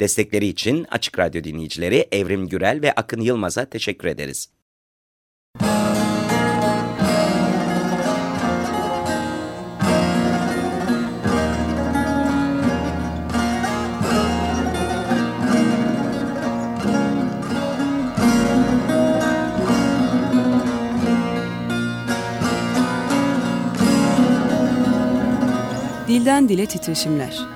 Destekleri için Açık Radyo dinleyicileri Evrim Gürel ve Akın Yılmaz'a teşekkür ederiz. Dilden Dile Titreşimler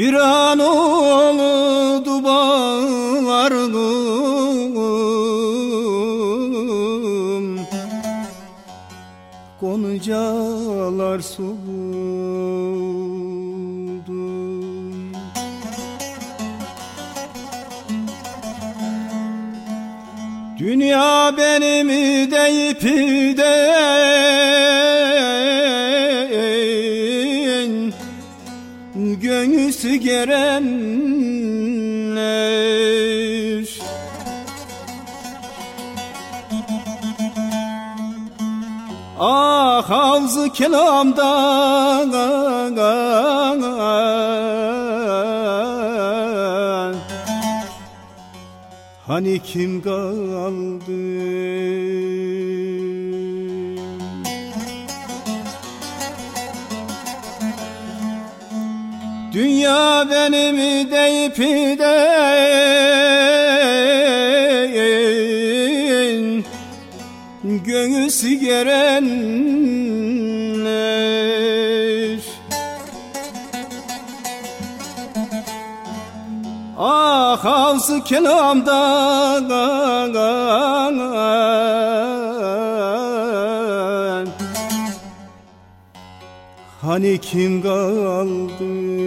Dünya Göğüsü gerenler Ah havzı kelamdan. Hani kim kaldı benim deyip de Göğüs gerenler Ah ağzı kelamdan Hani kim kaldı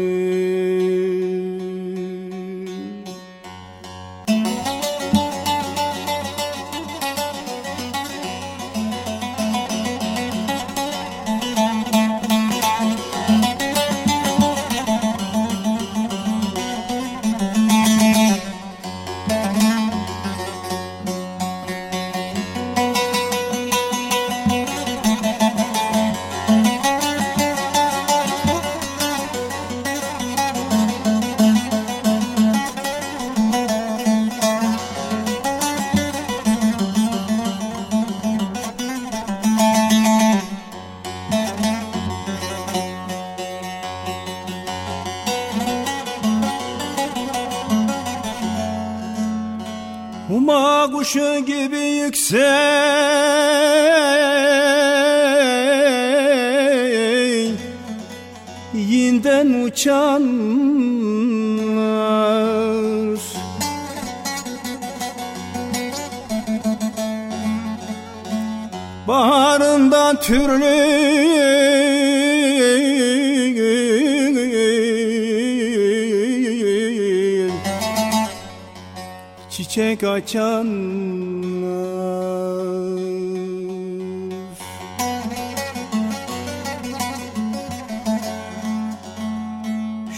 açanlar.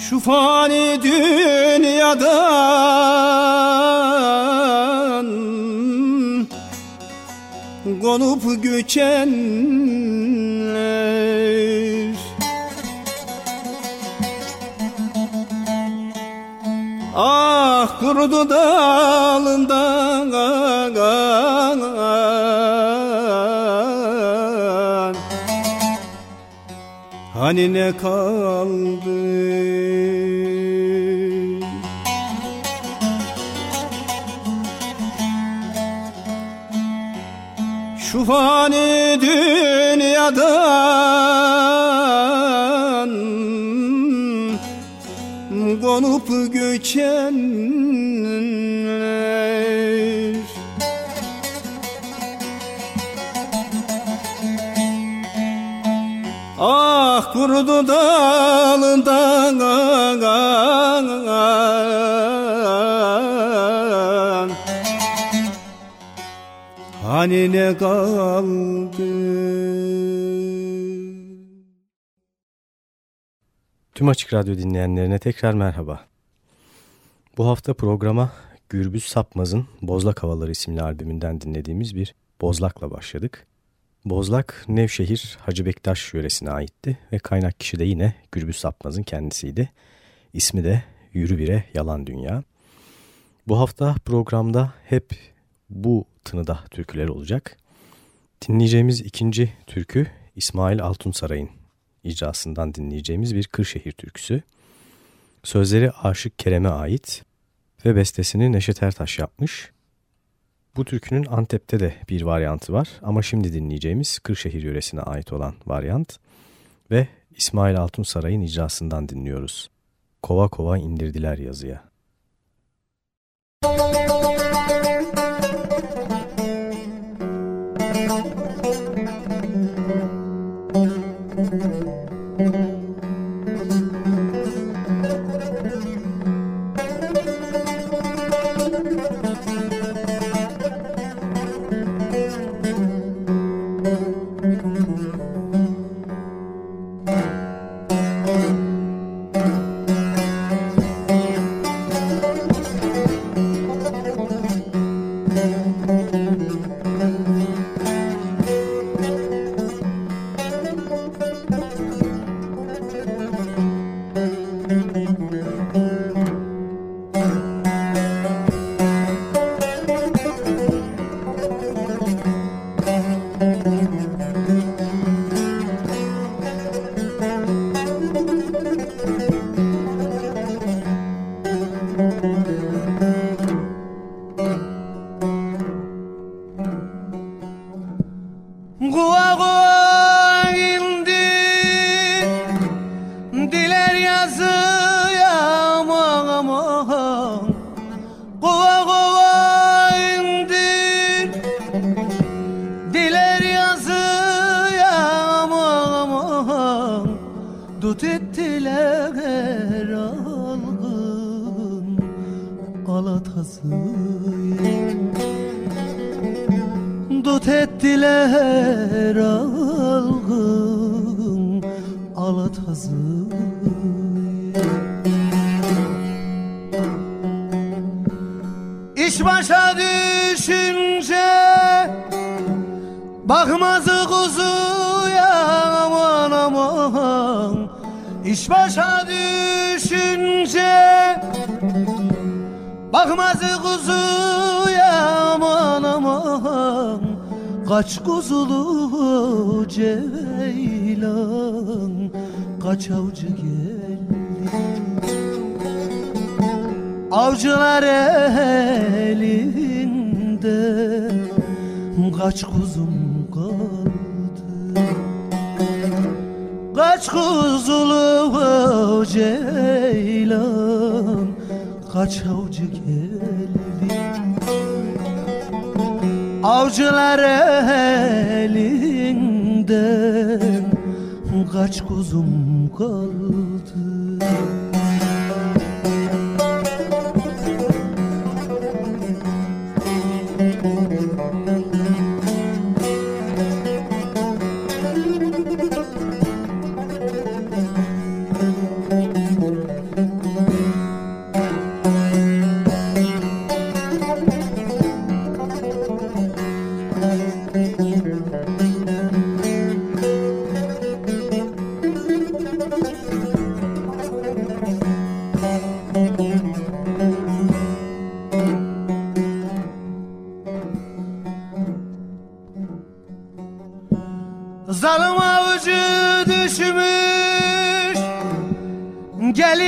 Şu fani dünyadan konup göçenler kurudu dalından Hani ne kaldı? Şu fani dünyadan Konup göçenler Kurudu dalından Hani ne kaldı Tüm Açık Radyo dinleyenlerine tekrar merhaba. Bu hafta programa Gürbüz Sapmaz'ın Bozlak Havaları isimli albümünden dinlediğimiz bir Bozlak'la başladık. Bozlak Nevşehir Hacı Bektaş yöresine aitti ve kaynak kişi de yine Gürbüz Sapmaz'ın kendisiydi. İsmi de Yürü Bire Yalan Dünya. Bu hafta programda hep bu tınıda türküler olacak. Dinleyeceğimiz ikinci türkü İsmail Altunsaray'ın icrasından dinleyeceğimiz bir Kırşehir türküsü. Sözleri Aşık Kerem'e ait ve bestesini Neşet Ertaş yapmış. Bu türkünün Antep'te de bir varyantı var ama şimdi dinleyeceğimiz Kırşehir yöresine ait olan varyant ve İsmail Altunsaray'ın icrasından dinliyoruz. Kova kova indirdiler yazıya. Kaç kuzulu ceylan Kaç avcı geldi. Avcılar elinde Kaç kuzum kaldı. Kaç kuzulu ceylan Kaç avcı geldi Avcılar elinden Kaç kuzum kaldı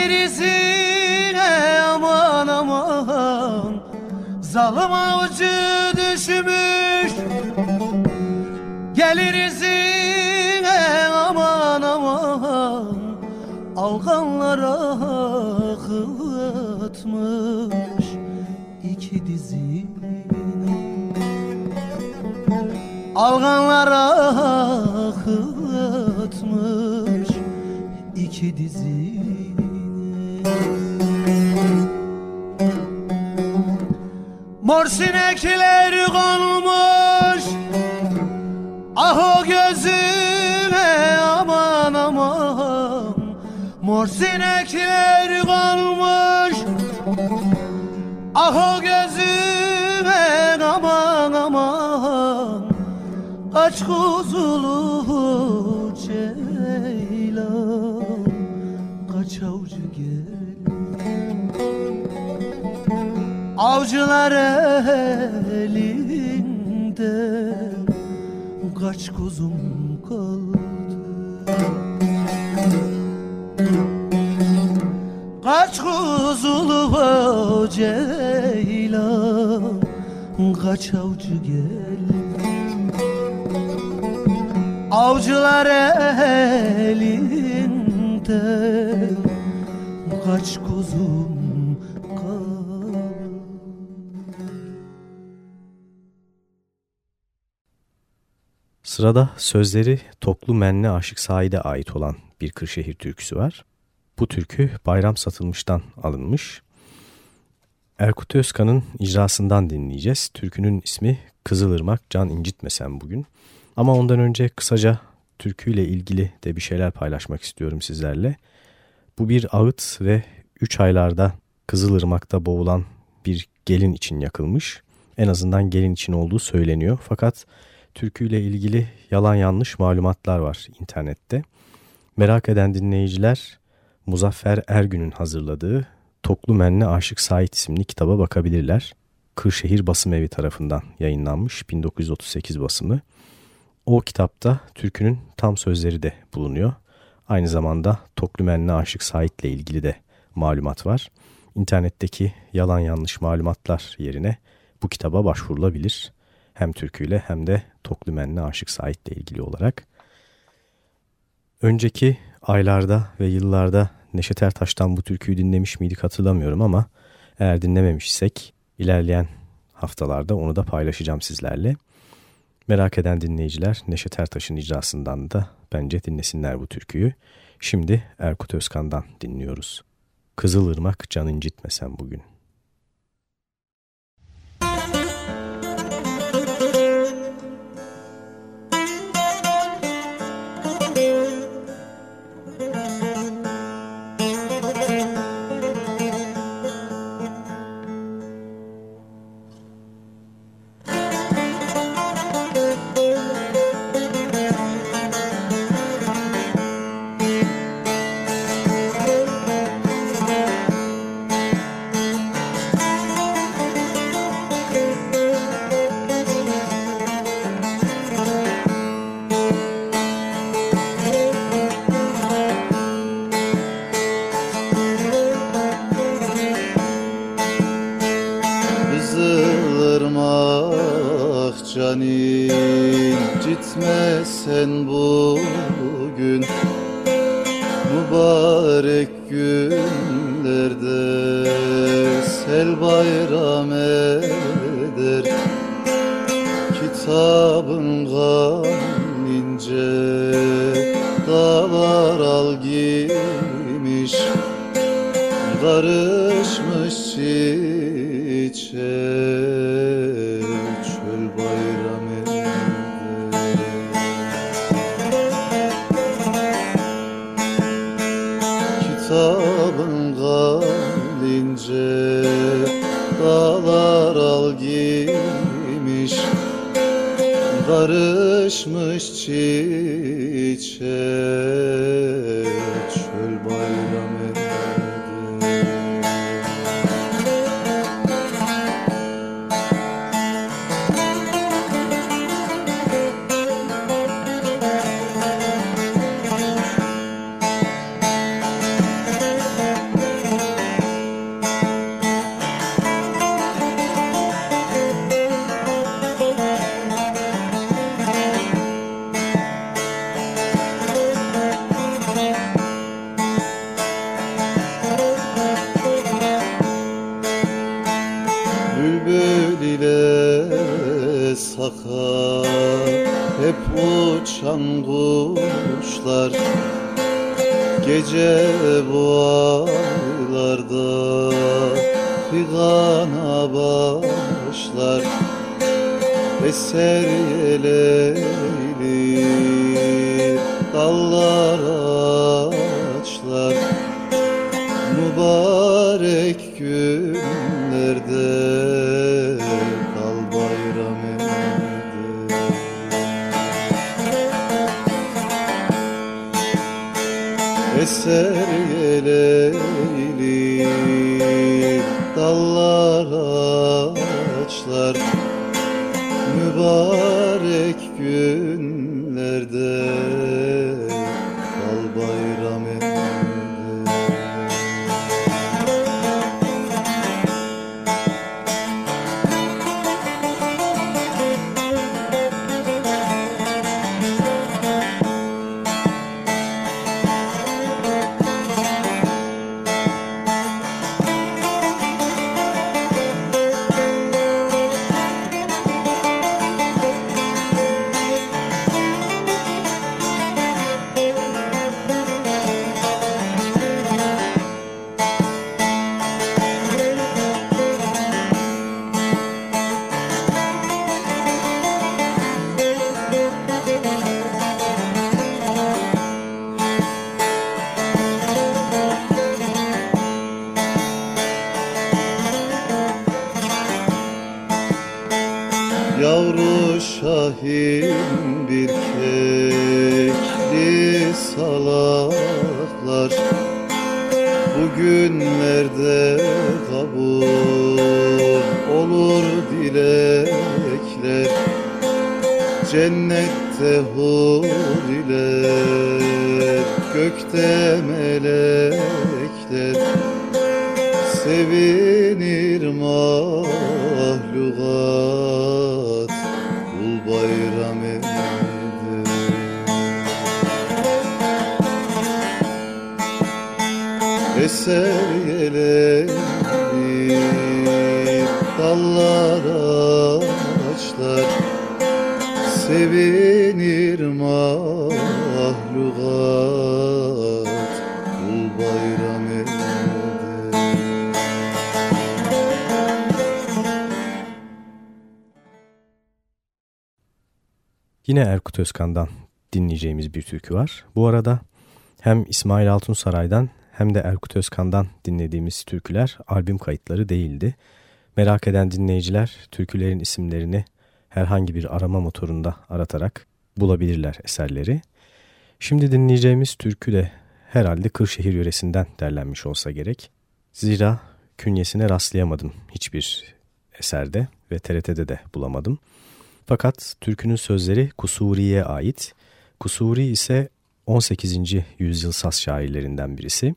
Gelir izine aman aman Zalim avcı düşmüş. Gelir izine aman aman Alganlara kıvıtmış iki dizine. Alganlara akıtmış iki dizini Mor sinekler konmuş Ah o gözüne aman aman. Mor sinekler konmuş Ah o gözüme aman aman. Kaç kuzulu ceylan Avcılar elinde Kaç kuzum kaldı? Kaç kuzulu ceylan Kaç avcı geldi? Avcılar elinde Kaç kuzum Sırada sözleri Toklu Menne Aşık Said'e ait olan bir Kırşehir türküsü var. Bu türkü Bayram Satılmış'tan alınmış. Erkut Özkan'ın icrasından dinleyeceğiz. Türkünün ismi Kızılırmak Can İncitmesen bugün. Ama ondan önce kısaca türküyle ilgili de bir şeyler paylaşmak istiyorum sizlerle. Bu bir ağıt ve 3 aylarda Kızılırmak'ta boğulan bir gelin için yakılmış. En azından gelin için olduğu söyleniyor. Fakat türküyle ilgili yalan yanlış malumatlar var internette. Merak eden dinleyiciler Muzaffer Ergün'ün hazırladığı Toklu Menne Aşık Sait isimli kitaba bakabilirler. Kırşehir Basım Evi tarafından yayınlanmış 1938 basımı. O kitapta türkünün tam sözleri de bulunuyor. Aynı zamanda Toklümenli Aşık Sait'le ilgili de malumat var. İnternetteki yalan yanlış malumatlar yerine bu kitaba başvurulabilir. Hem türküyle hem de Toklümenli Aşık Sait'le ilgili olarak. Önceki aylarda ve yıllarda Neşet Ertaş'tan bu türküyü dinlemiş miydik hatırlamıyorum ama eğer dinlememişsek ilerleyen haftalarda onu da paylaşacağım sizlerle. Merak eden dinleyiciler Neşet Ertaş'ın icrasından da bence dinlesinler bu türküyü. Şimdi Erkut Özkan'dan dinliyoruz. Kızılırmak can incitmesen bugün. Mübarek günlerde sel bayram eder. Kitabın gam ince dağlar al giymiş Karışmış çiçeğe Karışmış çiçek Mübarek günlerde kal bayram eder Eser yeleyli dallar ağaçlar Mübarek mahlukat Kul bayram eder Eser yeleni dallar ağaçlar Sevinir mahlukat Yine Erkut Özkan'dan dinleyeceğimiz bir türkü var. Bu arada hem İsmail Altunsaray'dan hem de Erkut Özkan'dan dinlediğimiz türküler albüm kayıtları değildi. Merak eden dinleyiciler türkülerin isimlerini herhangi bir arama motorunda aratarak bulabilirler eserleri. Şimdi dinleyeceğimiz türkü de herhalde Kırşehir yöresinden derlenmiş olsa gerek. Zira künyesine rastlayamadım hiçbir eserde ve TRT'de de bulamadım. Fakat türkünün sözleri Kusuri'ye ait. Kusuri ise 18. yüzyıl saz şairlerinden birisi.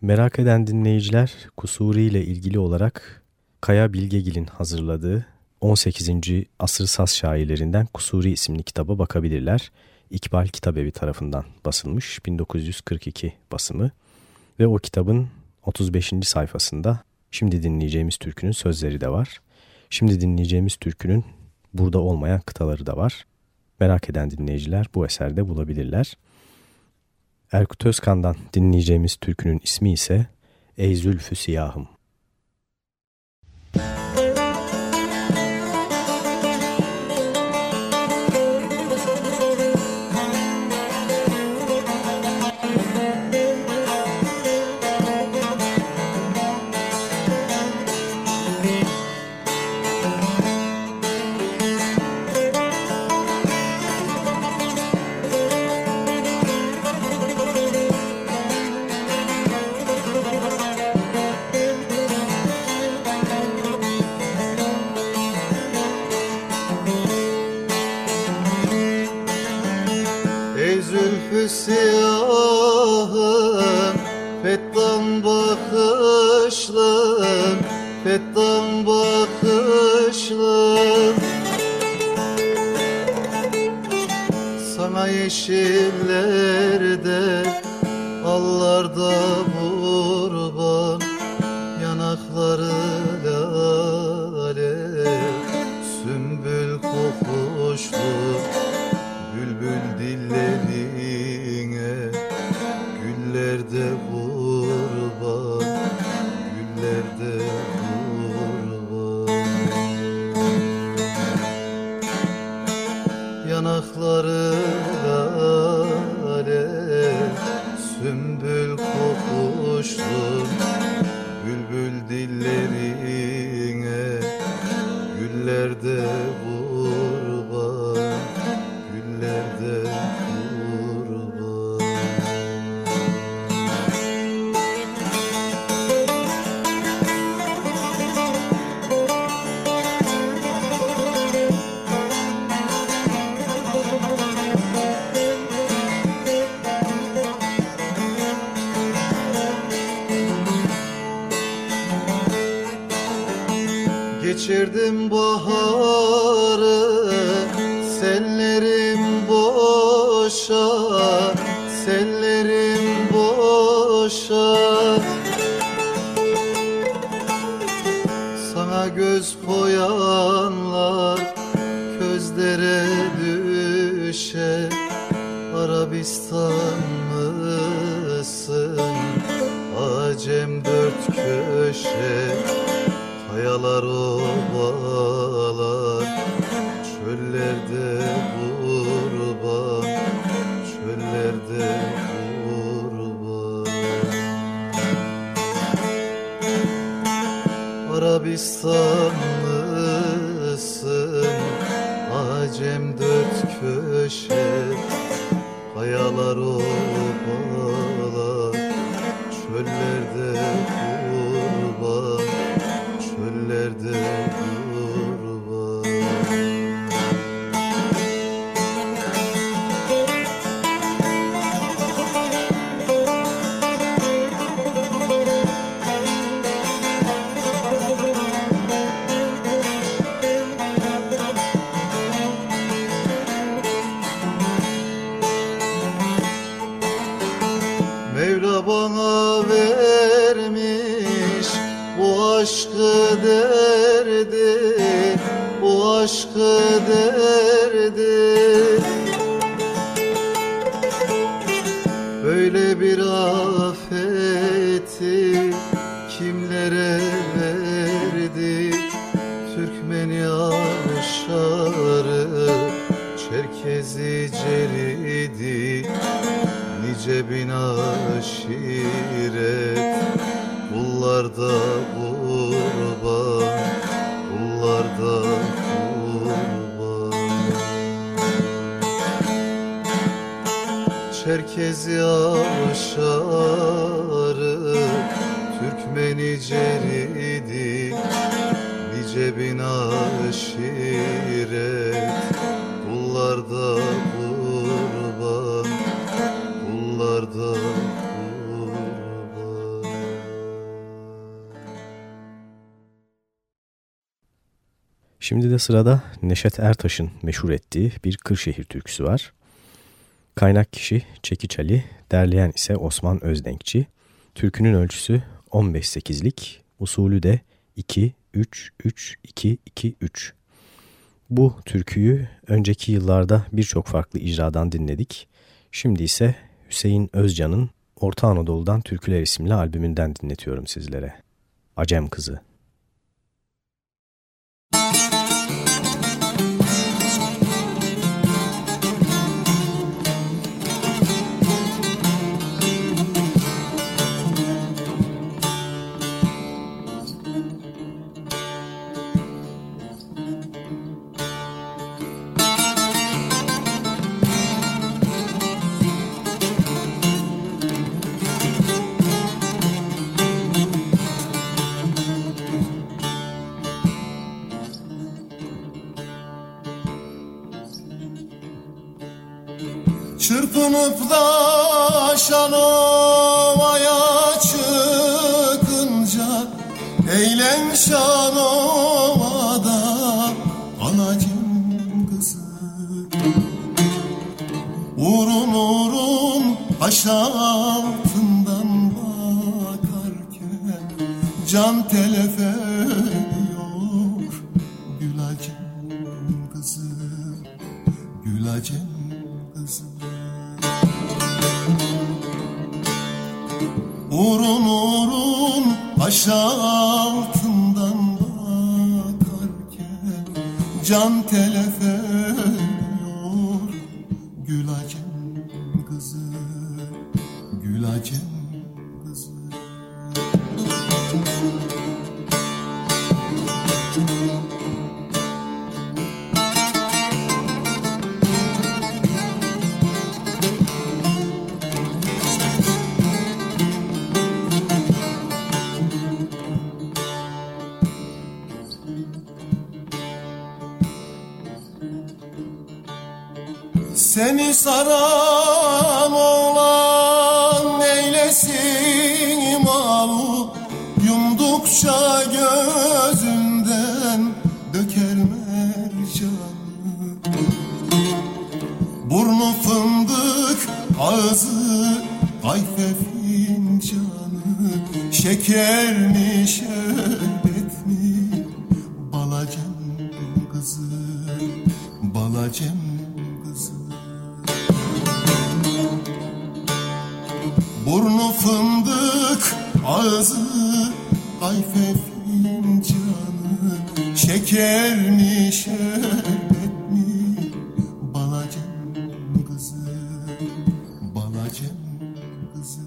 Merak eden dinleyiciler Kusuri ile ilgili olarak Kaya Bilgegil'in hazırladığı 18. asır saz şairlerinden Kusuri isimli kitaba bakabilirler. İkbal Kitabevi tarafından basılmış 1942 basımı ve o kitabın 35. sayfasında şimdi dinleyeceğimiz türkünün sözleri de var. Şimdi dinleyeceğimiz türkünün burada olmayan kıtaları da var. Merak eden dinleyiciler bu eserde bulabilirler. Erkut Özkan'dan dinleyeceğimiz türkünün ismi ise Ey Zülfü Siyahım. Geçirdim Böyle bir Çerkez yağışları Türkmeni ceridi Nice bin aşiret Kullarda kurban Kullarda kurban Şimdi de sırada Neşet Ertaş'ın meşhur ettiği bir Kırşehir türküsü var. Kaynak kişi Çekiç Ali, derleyen ise Osman Özdenkçi. Türkünün ölçüsü 15-8'lik, usulü de 2-3-3-2-2-3. Bu türküyü önceki yıllarda birçok farklı icradan dinledik. Şimdi ise Hüseyin Özcan'ın Orta Anadolu'dan Türküler isimli albümünden dinletiyorum sizlere. Acem Kızı. Çırpınıp da şanovaya çıkınca Eylem şanovada anacım kızı? Urun urun aşağıtından ağzı ayfe fincanı Şeker mi şerbet mi balacem kızı Balacem kızı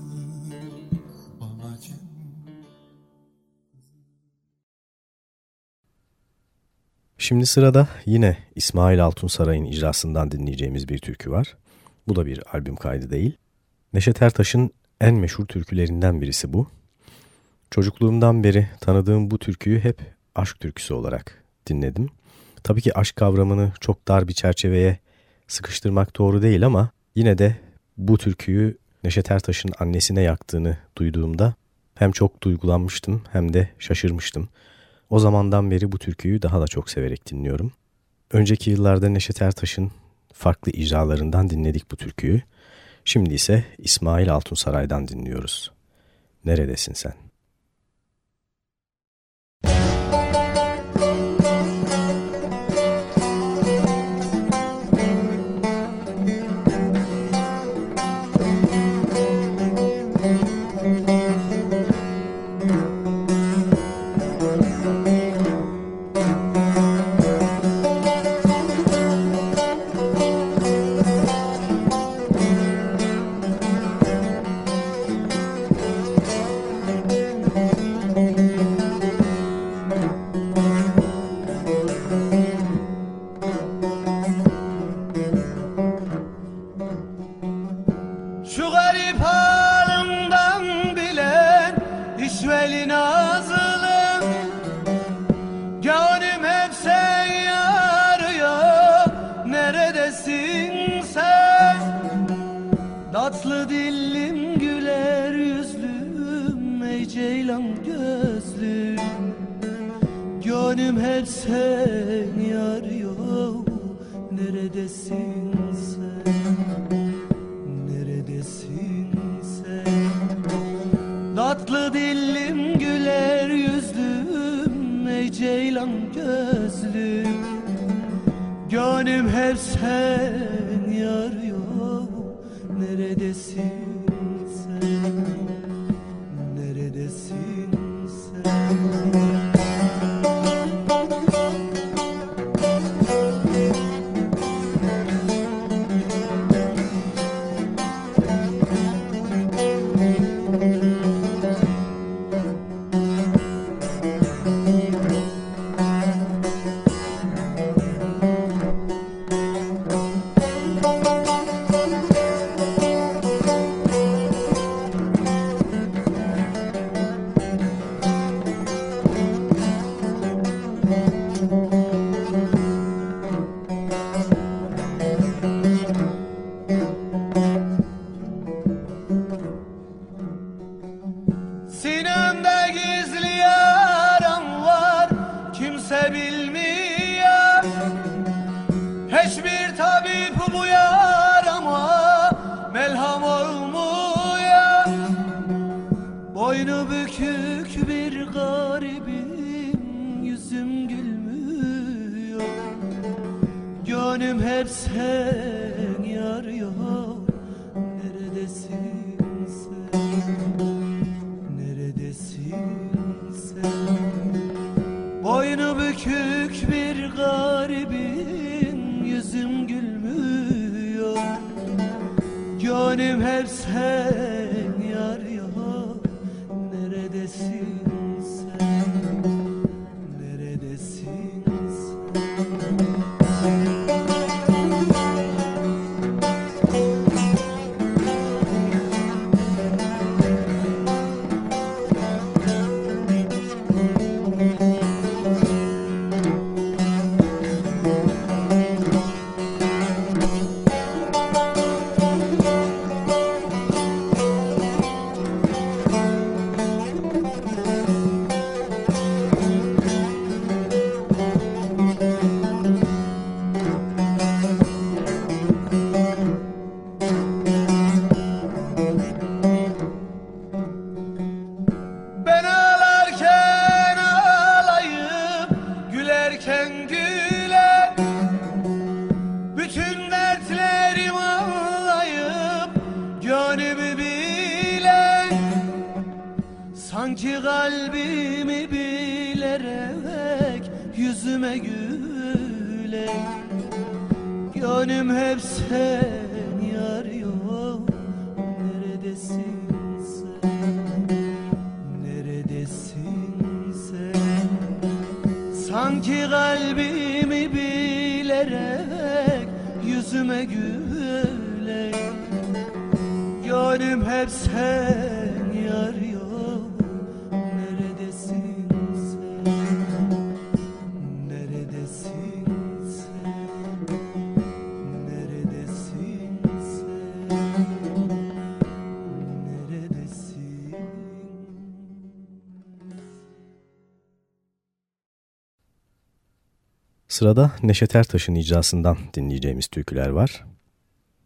Balacem Şimdi sırada yine İsmail Altunsaray'ın icrasından dinleyeceğimiz bir türkü var. Bu da bir albüm kaydı değil. Neşet Ertaş'ın en meşhur türkülerinden birisi bu. Çocukluğumdan beri tanıdığım bu türküyü hep aşk türküsü olarak dinledim. Tabii ki aşk kavramını çok dar bir çerçeveye sıkıştırmak doğru değil ama yine de bu türküyü Neşet Ertaş'ın annesine yaktığını duyduğumda hem çok duygulanmıştım hem de şaşırmıştım. O zamandan beri bu türküyü daha da çok severek dinliyorum. Önceki yıllarda Neşet Ertaş'ın farklı icralarından dinledik bu türküyü. Şimdi ise İsmail Altunsaray'dan dinliyoruz. Neredesin sen? Hiçbir tabip bu yarama melham olmuyor. Boynu bükük bir garibim yüzüm gülmüyor. Gönlüm hep sen Gönlüm hep sen hep sen yarıyor Neredesin sen? Neredesin sen? Neredesin sen? Neredesin Sırada Neşet Ertaş'ın icrasından dinleyeceğimiz türküler var.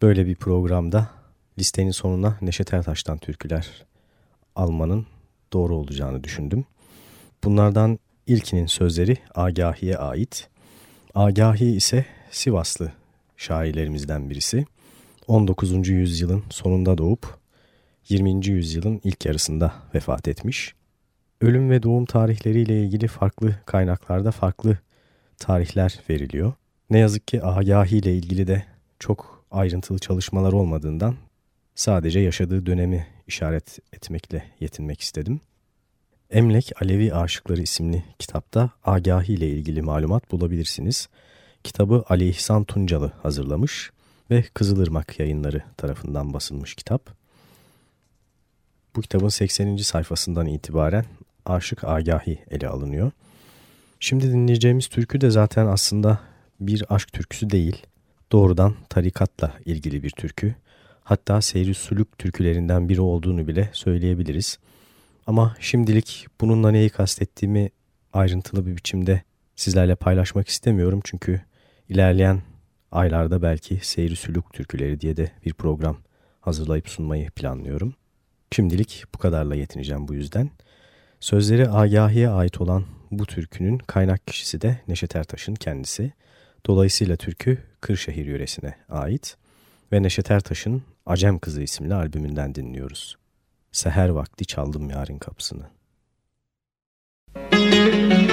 Böyle bir programda listenin sonuna Neşet Ertaş'tan türküler almanın doğru olacağını düşündüm. Bunlardan ilkinin sözleri Agahi'ye ait. Agahi ise Sivaslı şairlerimizden birisi. 19. yüzyılın sonunda doğup 20. yüzyılın ilk yarısında vefat etmiş. Ölüm ve doğum tarihleriyle ilgili farklı kaynaklarda farklı tarihler veriliyor. Ne yazık ki Agahi ile ilgili de çok ayrıntılı çalışmalar olmadığından sadece yaşadığı dönemi işaret etmekle yetinmek istedim. Emlek Alevi Aşıkları isimli kitapta Agahi ile ilgili malumat bulabilirsiniz. Kitabı Ali İhsan Tuncalı hazırlamış ve Kızılırmak yayınları tarafından basılmış kitap. Bu kitabın 80. sayfasından itibaren Aşık Agahi ele alınıyor. Şimdi dinleyeceğimiz türkü de zaten aslında bir aşk türküsü değil. Doğrudan tarikatla ilgili bir türkü. Hatta seyri suluk türkülerinden biri olduğunu bile söyleyebiliriz. Ama şimdilik bununla neyi kastettiğimi ayrıntılı bir biçimde sizlerle paylaşmak istemiyorum. Çünkü ilerleyen aylarda belki seyri suluk türküleri diye de bir program hazırlayıp sunmayı planlıyorum. Şimdilik bu kadarla yetineceğim bu yüzden. Sözleri Agahi'ye ait olan bu türkünün kaynak kişisi de Neşet Ertaş'ın kendisi. Dolayısıyla türkü Kırşehir yöresine ait ve Neşet Ertaş'ın Acem Kızı isimli albümünden dinliyoruz. Seher vakti çaldım yarın kapısını. Seher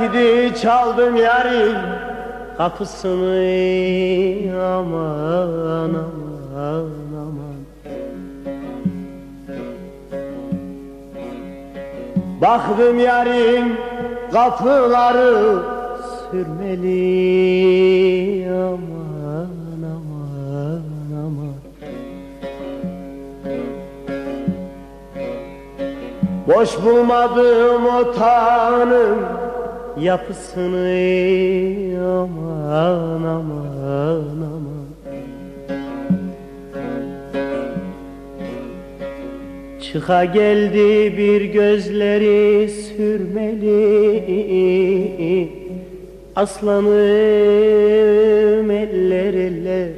Türküdü çaldım yarim kapısını aman aman aman. Baktım yarim kapıları sürmeli aman aman aman. Boş bulmadım o yapısını aman aman aman. Çıka geldi bir gözleri sürmeli. Aslanım eller eller.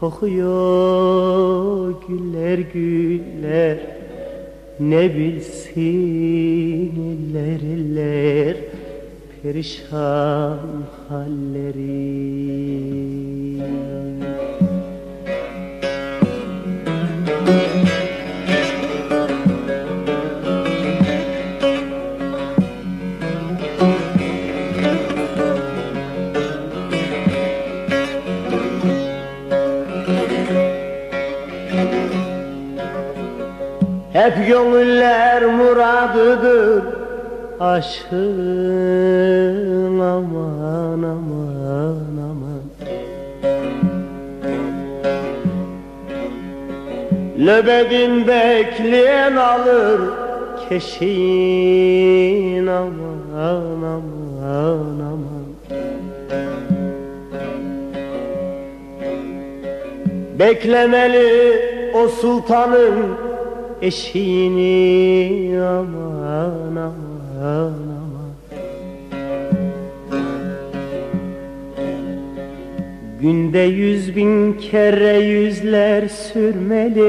Kokuyor güller güller. Ne bilsin eller eller Perişan halleri. Hep gönüller muradıdır Aşığın aman aman aman. Löbedin bekleyen alır Keşin aman aman aman. Beklemeli o sultanın eşiğini aman aman aman Günde yüz bin kere yüzler sürmeli.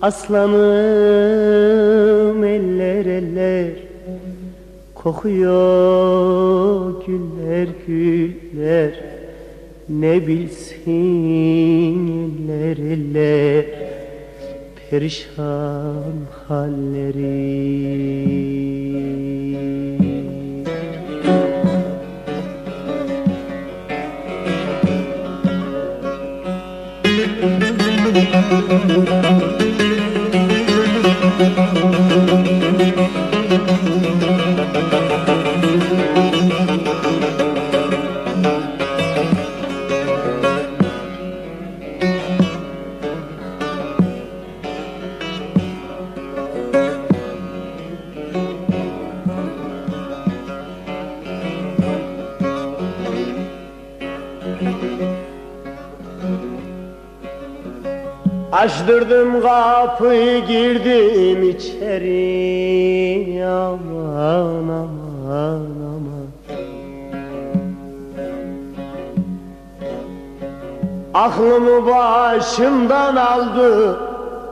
Aslanım eller eller. Kokuyor güller güller. Ne bilsin eller eller Perişan halleri. Açtırdım kapıyı girdim içeri aman aman aman. Aklımı başımdan aldı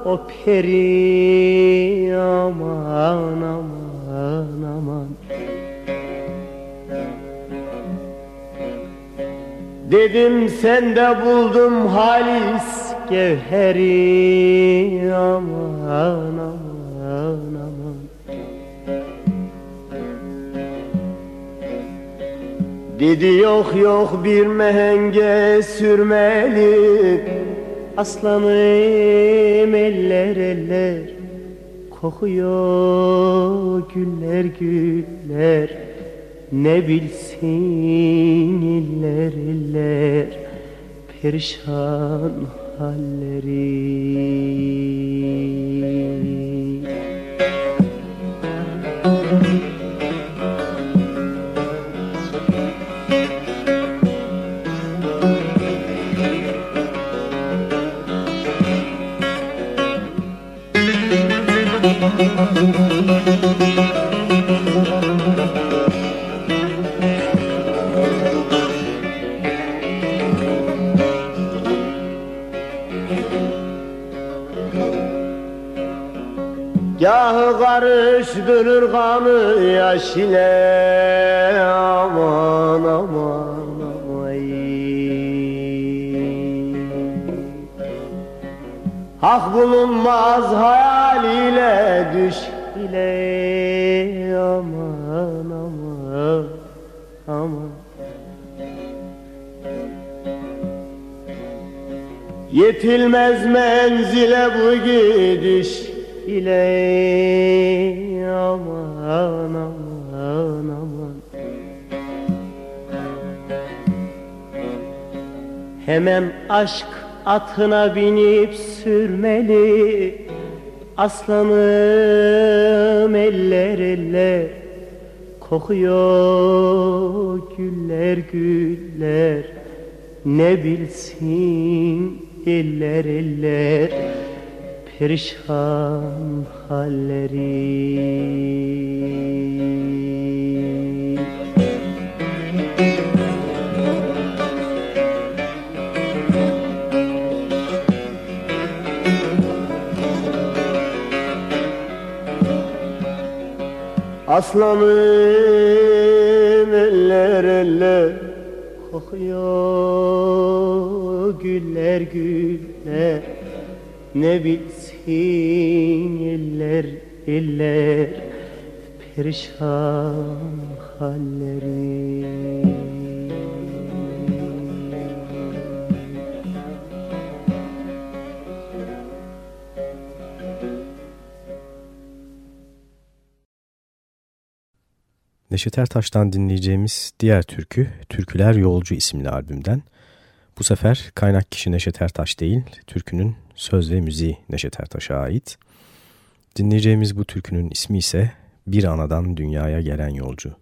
o peri aman aman aman. Dedim sende buldum halis gevheri aman aman aman. Dedi yok yok bir mehenge sürmeli. Aslanım eller eller. Kokuyor güller güller. Ne bilsin iller iller. Perişan halleri. Gahı kanı yaş ile aman aman aman. Hak bulunmaz hayaliyle düş ile aman aman aman. Yetilmez menzile bu gidiş ile Hemen aşk atına binip sürmeli. Aslanım eller eller Kokuyor güller güller. Ne bilsin eller eller. Perişan halleri Aslanım eller eller Kokuyor güller güller. Ne bilsin eller eller Perişan halleri Neşet Ertaş'tan dinleyeceğimiz diğer türkü Türküler Yolcu isimli albümden. Bu sefer kaynak kişi Neşet Ertaş değil, türkünün söz ve müziği Neşet Ertaş'a ait. Dinleyeceğimiz bu türkünün ismi ise Bir Anadan Dünyaya Gelen Yolcu.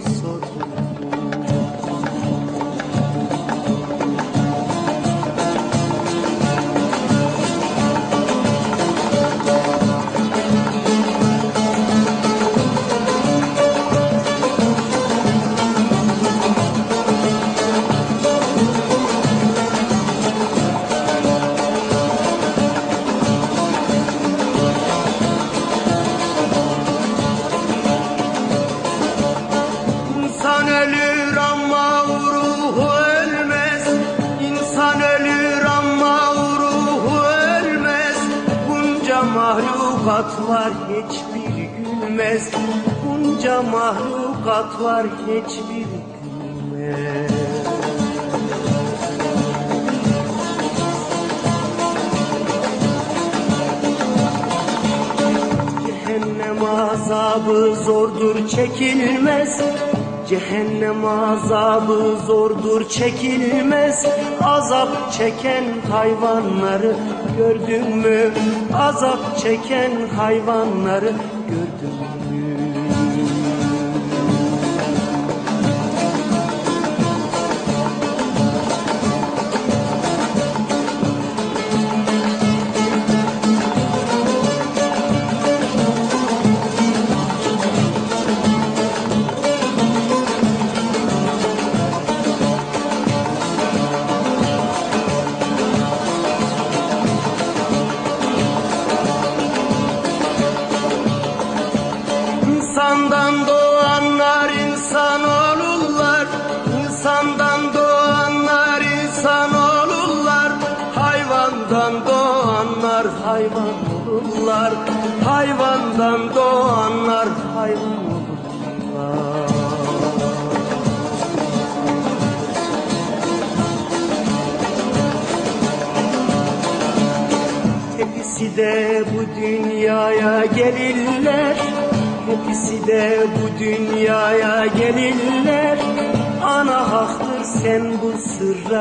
var hiçbir gülmez Cehennem azabı zordur çekilmez Cehennem azabı zordur çekilmez Azap çeken hayvanları gördün mü? Azap çeken hayvanları gördün mü?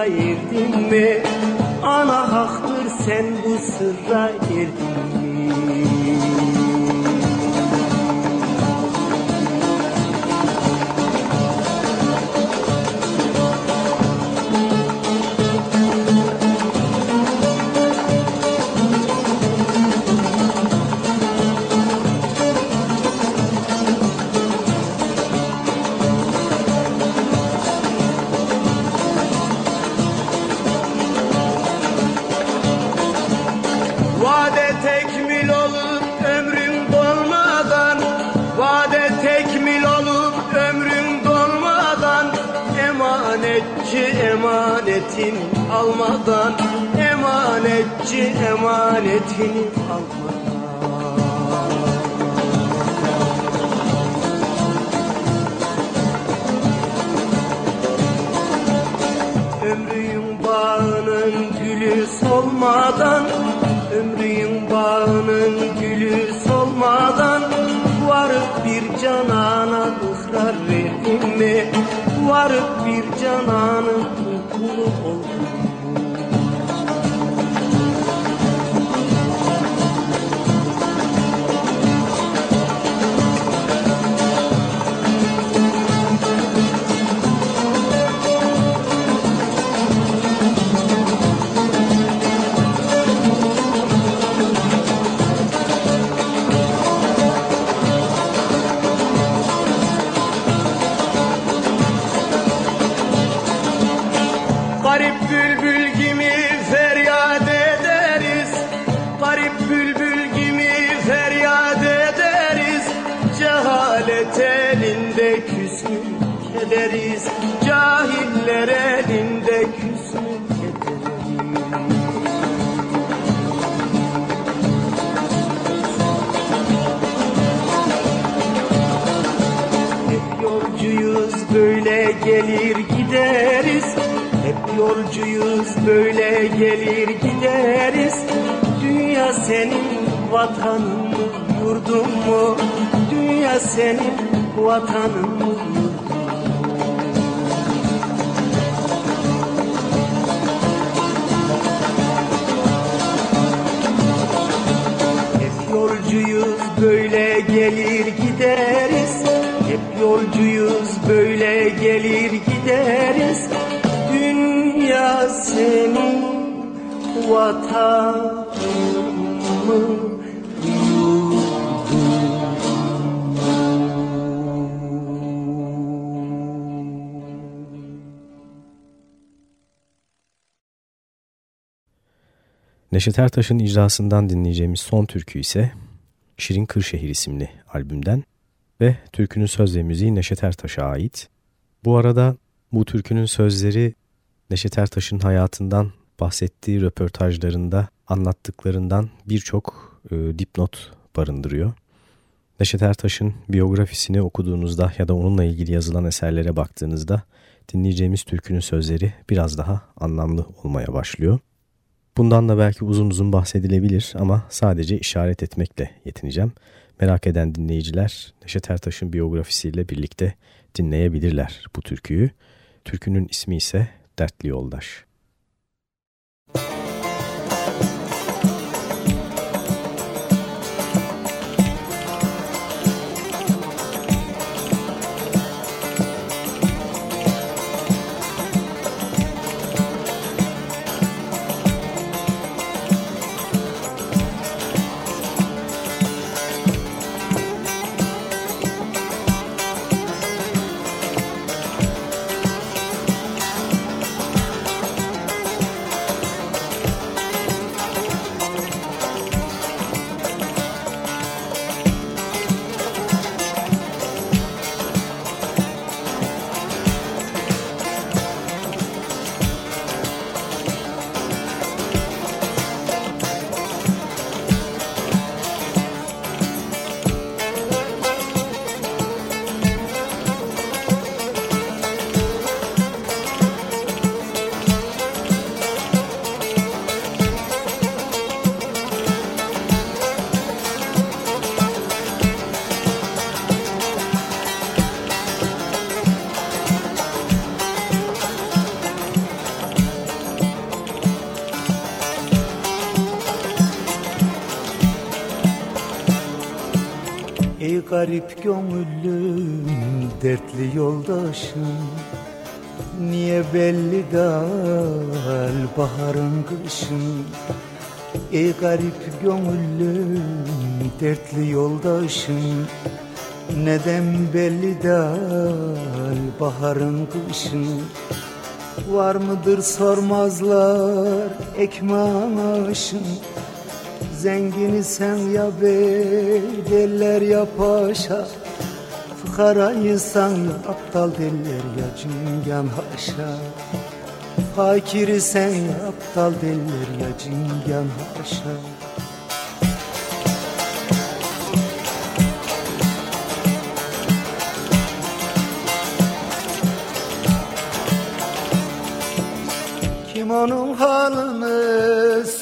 Sırra mi? Ana haktır sen bu sırra erdin emanetin almadan Emanetçi emanetini almadan Ömrün bağının gülü solmadan Ömrün bağının gülü solmadan Varıp bir canana ıhrar verdin mi? Varıp bir cananın yolcuyuz böyle gelir gideriz. Dünya senin vatanın mı yurdun mu? Dünya senin vatanın mı Hep yolcuyuz böyle gelir gideriz. Hep yolcuyuz böyle gelir gideriz Dünya senin vatanın mı Neşet Ertaş'ın icrasından dinleyeceğimiz son türkü ise Şirin Kırşehir isimli albümden ve türkünün söz ve müziği Neşet Ertaş'a ait. Bu arada bu türkünün sözleri Neşet Ertaş'ın hayatından bahsettiği röportajlarında anlattıklarından birçok e, dipnot barındırıyor. Neşet Ertaş'ın biyografisini okuduğunuzda ya da onunla ilgili yazılan eserlere baktığınızda dinleyeceğimiz türkünün sözleri biraz daha anlamlı olmaya başlıyor. Bundan da belki uzun uzun bahsedilebilir ama sadece işaret etmekle yetineceğim. Merak eden dinleyiciler Neşet Ertaş'ın biyografisiyle birlikte dinleyebilirler bu türküyü. Türkünün ismi ise Dertli Yoldaş. Garip gönüllüm dertli yoldaşım Niye belli dal baharın kışın Ey garip gönüllüm dertli yoldaşım Neden belli dal baharın kışın Var mıdır sormazlar ekman aşın Zengini sen ya bey derler ya paşa. Fukarayı sen ya aptal derler ya cingan haşa. Fakiri sen ya aptal derler ya cingan haşa. Kim onun halını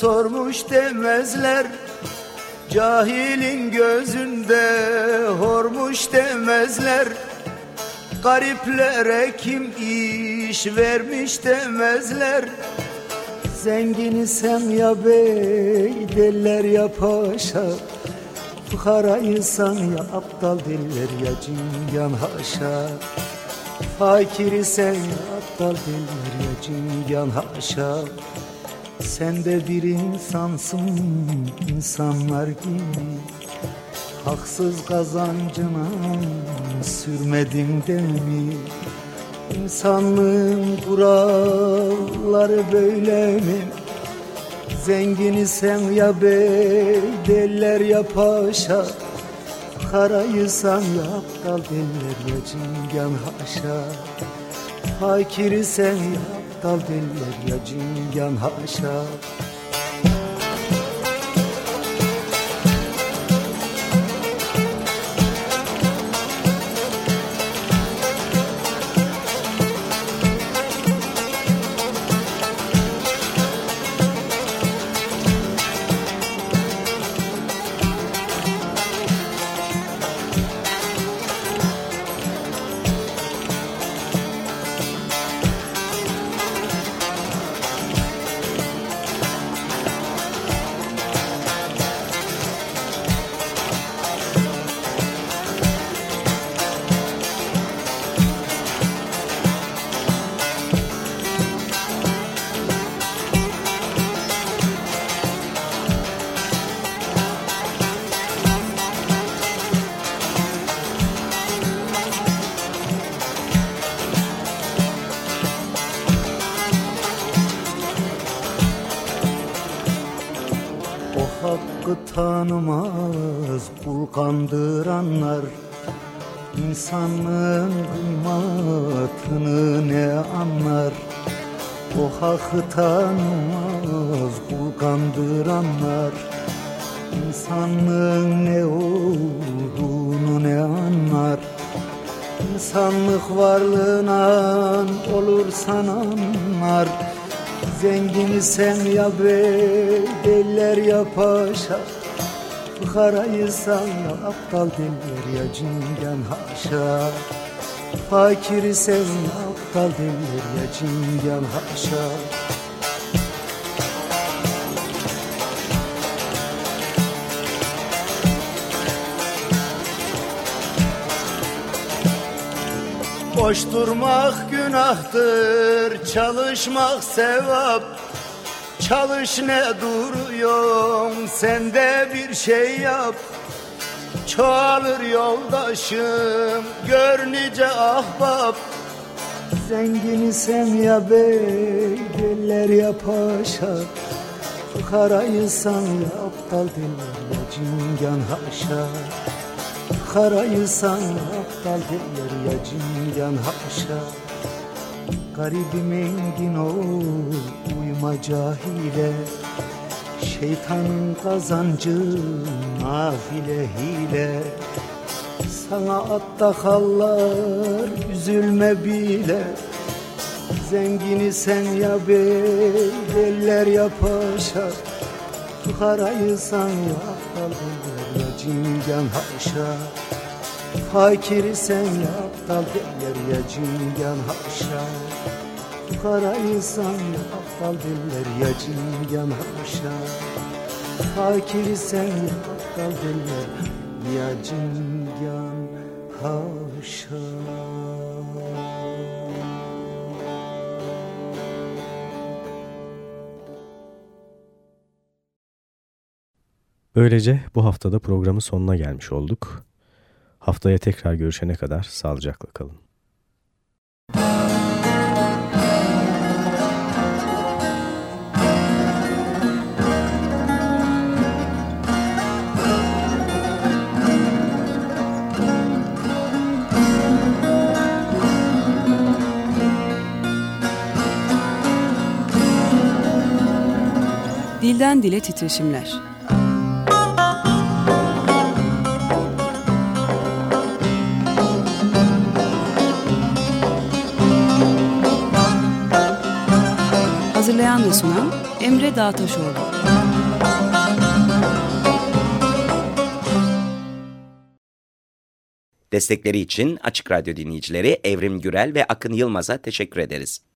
sormuş demezler. Cahilin gözünde hormuş demezler. Gariplere kim iş vermiş demezler. Zengini sen ya bey derler ya paşa. Fukarayı sen ya aptal derler ya cingan haşa. Fakiri sen ya aptal derler ya cingan haşa Sen de bir insansın insanlar gibi Haksız kazancına sürmedin de mi? İnsanlığın kuralları böyle mi? Zengini sen ya bey derler ya paşa Karayı sen ya aptal derler ya cingan haşa Fakiri sen ya aptal derler ya cingan haşa kandıranlar İnsanlığın kıymatını ne anlar? O hakkı tanımaz kul kandıranlar İnsanlığın ne olduğunu ne anlar? İnsanlık varlığına olur sananlar Zengini sen ya bey derler ya Fukarayı sen ya aptal derler ya cingan haşa Fakiri sen aptal derler ya cingan haşa Boş durmak günahtır, çalışmak sevap. Çalış ne duruyorsun, sen de bir şey yap. Çoğalır yoldaşım, gör nice ahbap. Zengini sen ya bey, derler ya paşa. Fukarayı sen ya aptal derler ya cingan haşa. Karayı san aptal derler ya cingan haşa Garibim engin ol uyma cahile Şeytanın kazancı nafile hile. Sana atta hallar üzülme bile. Zengini sen ya bey derler ya paşa. Fukarayı san ya derler ya cingan haşa. Fakiri sen ya aptal ya cingan haşa Fukarayı san ya aptal derler ya cingan haşa Fakiri sen aptal derler Ya cingan haşa Böylece bu haftada programın sonuna gelmiş olduk. Haftaya tekrar görüşene kadar sağlıcakla kalın. Dilden Dile Titreşimler Hazırlayan ve sunan Emre Dağtaşoğlu. Destekleri için Açık Radyo dinleyicileri Evrim Gürel ve Akın Yılmaz'a teşekkür ederiz.